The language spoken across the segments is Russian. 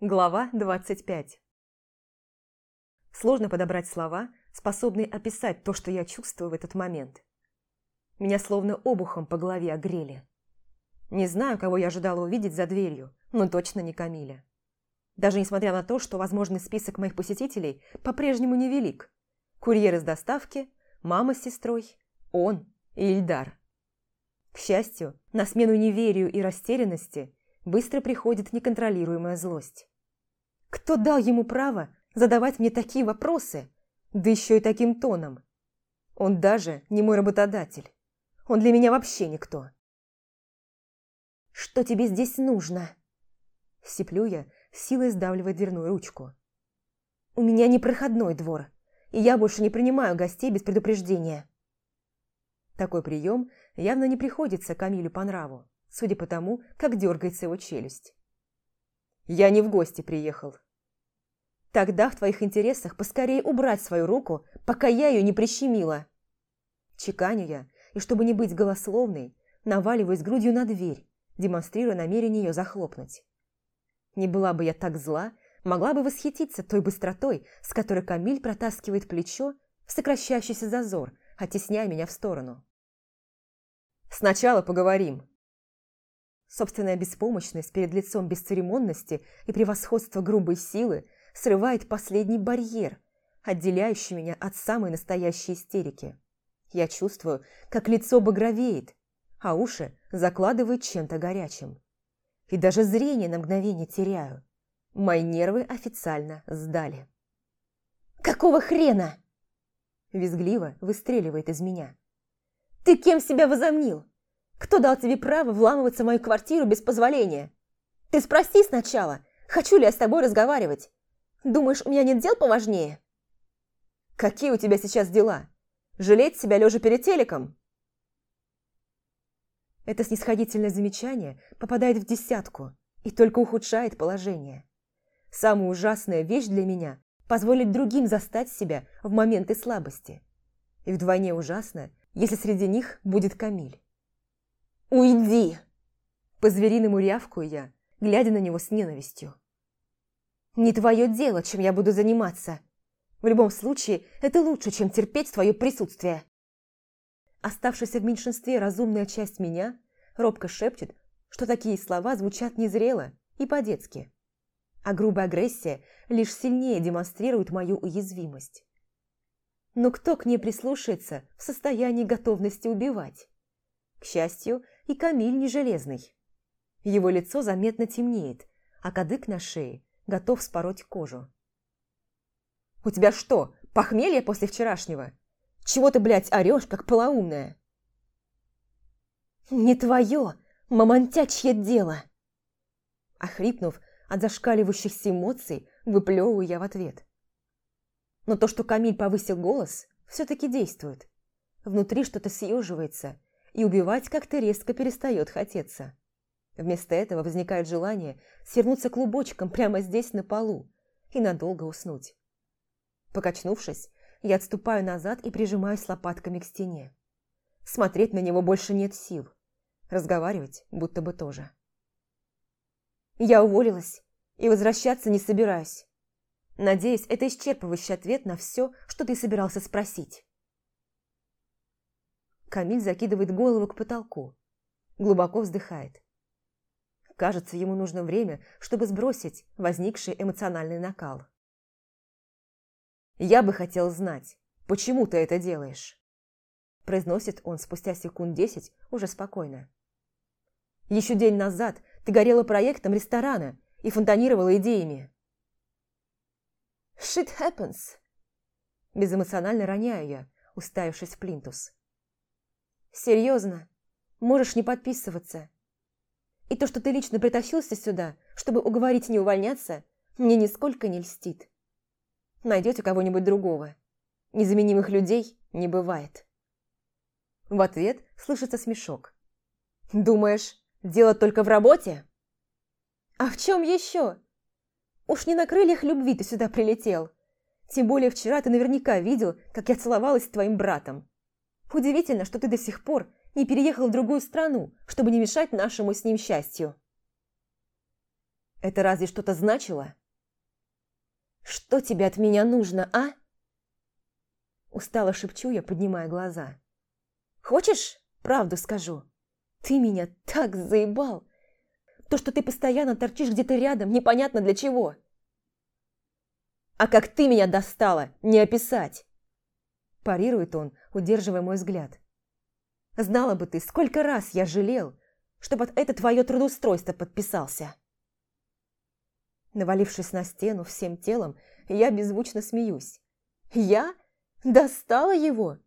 Глава 25 Сложно подобрать слова, способные описать то, что я чувствую в этот момент. Меня словно обухом по голове огрели. Не знаю, кого я ожидала увидеть за дверью, но точно не Камиля. Даже несмотря на то, что возможный список моих посетителей по-прежнему невелик. Курьер из доставки, мама с сестрой, он и Ильдар. К счастью, на смену неверию и растерянности быстро приходит неконтролируемая злость. Кто дал ему право задавать мне такие вопросы, да еще и таким тоном? Он даже не мой работодатель. Он для меня вообще никто. «Что тебе здесь нужно?» Сиплю я, силой сдавливая дверную ручку. «У меня непроходной двор, и я больше не принимаю гостей без предупреждения». Такой прием явно не приходится Камилю по нраву, судя по тому, как дергается его челюсть. «Я не в гости приехал». «Тогда в твоих интересах поскорее убрать свою руку, пока я ее не прищемила». Чеканю я, и чтобы не быть голословной, наваливаюсь грудью на дверь, демонстрируя намерение ее захлопнуть. Не была бы я так зла, могла бы восхититься той быстротой, с которой Камиль протаскивает плечо в сокращающийся зазор, оттесняя меня в сторону. «Сначала поговорим», Собственная беспомощность перед лицом бесцеремонности и превосходство грубой силы срывает последний барьер, отделяющий меня от самой настоящей истерики. Я чувствую, как лицо багровеет, а уши закладывают чем-то горячим. И даже зрение на мгновение теряю. Мои нервы официально сдали. «Какого хрена?» Визгливо выстреливает из меня. «Ты кем себя возомнил? Кто дал тебе право вламываться в мою квартиру без позволения? Ты спроси сначала, хочу ли я с тобой разговаривать. Думаешь, у меня нет дел поважнее?» «Какие у тебя сейчас дела? Жалеть себя лежа перед телеком?» Это снисходительное замечание попадает в десятку и только ухудшает положение. Самая ужасная вещь для меня – позволить другим застать себя в моменты слабости. И вдвойне ужасно, если среди них будет Камиль. «Уйди!» По-звериному рявкую я, глядя на него с ненавистью. «Не твое дело, чем я буду заниматься. В любом случае, это лучше, чем терпеть твое присутствие». Оставшаяся в меньшинстве разумная часть меня робко шепчет, что такие слова звучат незрело и по-детски. А грубая агрессия лишь сильнее демонстрирует мою уязвимость. Но кто к ней прислушается в состоянии готовности убивать? К счастью, и Камиль не железный. Его лицо заметно темнеет, а кадык на шее готов спороть кожу. «У тебя что, похмелье после вчерашнего?» Чего ты, блядь, орешь, как полоумная?» «Не твое, мамонтячье дело!» Охрипнув от зашкаливающихся эмоций, выплевываю я в ответ. Но то, что Камиль повысил голос, все-таки действует. Внутри что-то съеживается, и убивать как-то резко перестает хотеться. Вместо этого возникает желание свернуться клубочком прямо здесь на полу и надолго уснуть. Покачнувшись, я отступаю назад и прижимаюсь лопатками к стене. Смотреть на него больше нет сил. Разговаривать будто бы тоже. Я уволилась и возвращаться не собираюсь. Надеюсь, это исчерпывающий ответ на все, что ты собирался спросить. Камиль закидывает голову к потолку. Глубоко вздыхает. Кажется, ему нужно время, чтобы сбросить возникший эмоциональный накал. «Я бы хотел знать, почему ты это делаешь?» Произносит он спустя секунд десять уже спокойно. «Еще день назад ты горела проектом ресторана и фонтанировала идеями». «Shit happens!» Безэмоционально роняю я, уставившись в плинтус. «Серьезно, можешь не подписываться. И то, что ты лично притащился сюда, чтобы уговорить не увольняться, мне нисколько не льстит найдете кого-нибудь другого. Незаменимых людей не бывает. В ответ слышится смешок. «Думаешь, дело только в работе?» «А в чем еще? Уж не на крыльях любви ты сюда прилетел. Тем более вчера ты наверняка видел, как я целовалась с твоим братом. Удивительно, что ты до сих пор не переехал в другую страну, чтобы не мешать нашему с ним счастью». Это разве что-то значило? Что тебе от меня нужно, а? Устало шепчу я, поднимая глаза. Хочешь, правду скажу? Ты меня так заебал. То, что ты постоянно торчишь где-то рядом, непонятно для чего. А как ты меня достала, не описать. Парирует он, удерживая мой взгляд. Знала бы ты, сколько раз я жалел, что под это твое трудоустройство подписался. Навалившись на стену всем телом, я беззвучно смеюсь. Я? Достала его?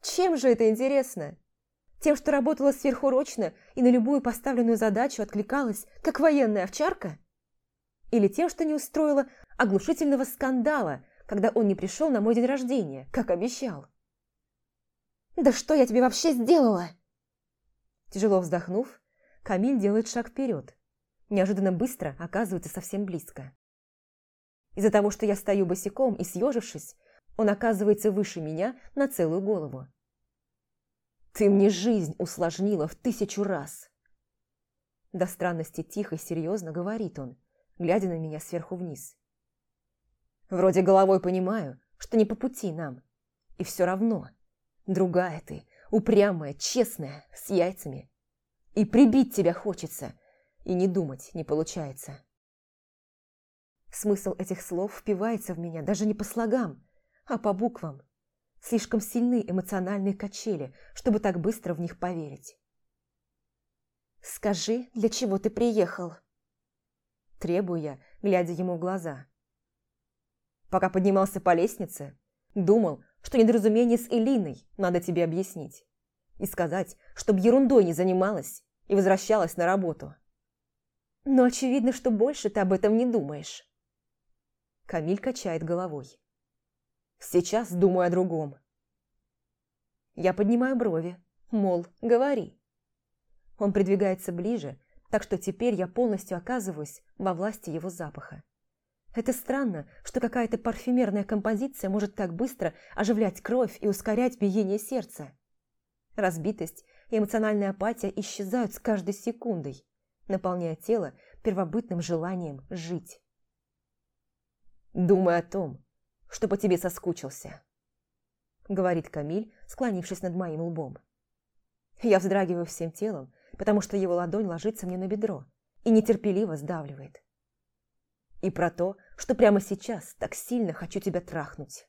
Чем же это интересно? Тем, что работала сверхурочно и на любую поставленную задачу откликалась, как военная овчарка? Или тем, что не устроила оглушительного скандала, когда он не пришел на мой день рождения, как обещал? «Да что я тебе вообще сделала?» Тяжело вздохнув, Камиль делает шаг вперед. Неожиданно быстро оказывается совсем близко. Из-за того, что я стою босиком и съежившись, он оказывается выше меня на целую голову. «Ты мне жизнь усложнила в тысячу раз!» До странности тихо и серьезно говорит он, глядя на меня сверху вниз. «Вроде головой понимаю, что не по пути нам. И все равно. Другая ты, упрямая, честная, с яйцами. И прибить тебя хочется, и не думать не получается. Смысл этих слов впивается в меня даже не по слогам, а по буквам. Слишком сильны эмоциональные качели, чтобы так быстро в них поверить. «Скажи, для чего ты приехал?» Требую я, глядя ему в глаза. Пока поднимался по лестнице, думал, что недоразумение с Элиной надо тебе объяснить и сказать, чтобы ерундой не занималась и возвращалась на работу. Но очевидно, что больше ты об этом не думаешь. Камиль качает головой. Сейчас думаю о другом. Я поднимаю брови, мол, говори. Он придвигается ближе, так что теперь я полностью оказываюсь во власти его запаха. Это странно, что какая-то парфюмерная композиция может так быстро оживлять кровь и ускорять биение сердца. Разбитость и эмоциональная апатия исчезают с каждой секундой, наполняя тело первобытным желанием жить. «Думай о том, что по тебе соскучился», — говорит Камиль, склонившись над моим лбом. Я вздрагиваю всем телом, потому что его ладонь ложится мне на бедро и нетерпеливо сдавливает. И про то, что прямо сейчас так сильно хочу тебя трахнуть.